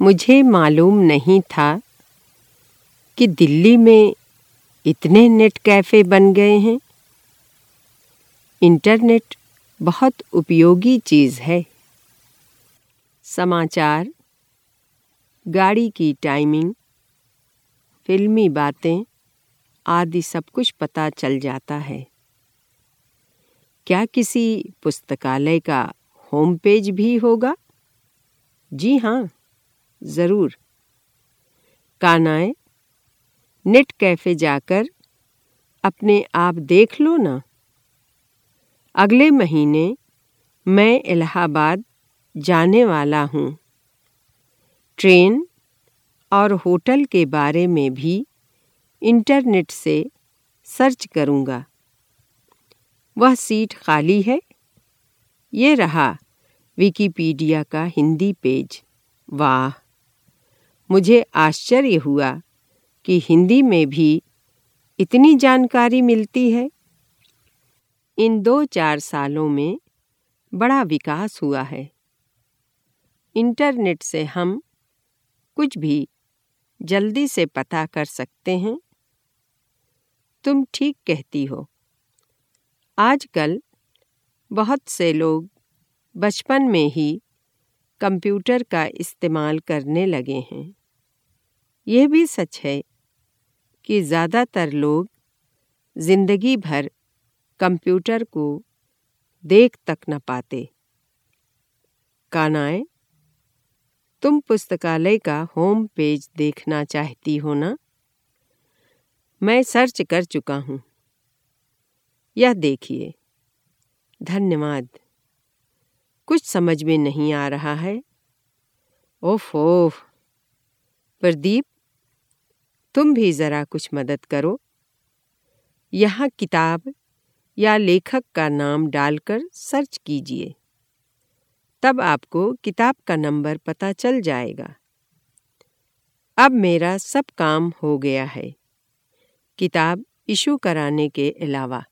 मुझे मालूम नहीं था कि दिल्ली में इतने नेट कैफ़े बन गए हैं। इंटरनेट बहुत उपयोगी चीज़ है। समाचार, गाड़ी की टाइमिंग, फिल्मी बातें आदि सब कुछ पता चल जाता है। क्या किसी पुस्तकालय का होम पेज भी होगा? जी हाँ। ज़रूर। कानाए, नेट कैफ़े जाकर अपने आप देख लो ना। अगले महीने मैं इलाहाबाद जाने वाला हूँ। ट्रेन और होटल के बारे में भी इंटरनेट से सर्च करूँगा। वह सीट खाली है? ये रहा विकिपीडिया का हिंदी पेज। वाह! मुझे आश्चर्य हुआ कि हिंदी में भी इतनी जानकारी मिलती है। इन दो चार सालों में बड़ा विकास हुआ है। इंटरनेट से हम कुछ भी जल्दी से पता कर सकते हैं। तुम ठीक कहती हो। आजकल बहुत से लोग बचपन में ही कंप्यूटर का इस्तेमाल करने लगे हैं। यह भी सच है कि ज़्यादातर लोग ज़िंदगी भर कंप्यूटर को देख तक न पाते। कानाए, तुम पुस्तकालय का होम पेज देखना चाहती हो ना? मैं सर्च कर चुका हूँ। यह देखिए। धन्यवाद। कुछ समझ में नहीं आ रहा है। ओफ ओफ प्रदीप तुम भी ज़रा कुछ मदद करो। यहाँ किताब या लेखक का नाम डालकर सर्च कीजिए। तब आपको किताब का नंबर पता चल जाएगा। अब मेरा सब काम हो गया है। किताब इशू कराने के अलावा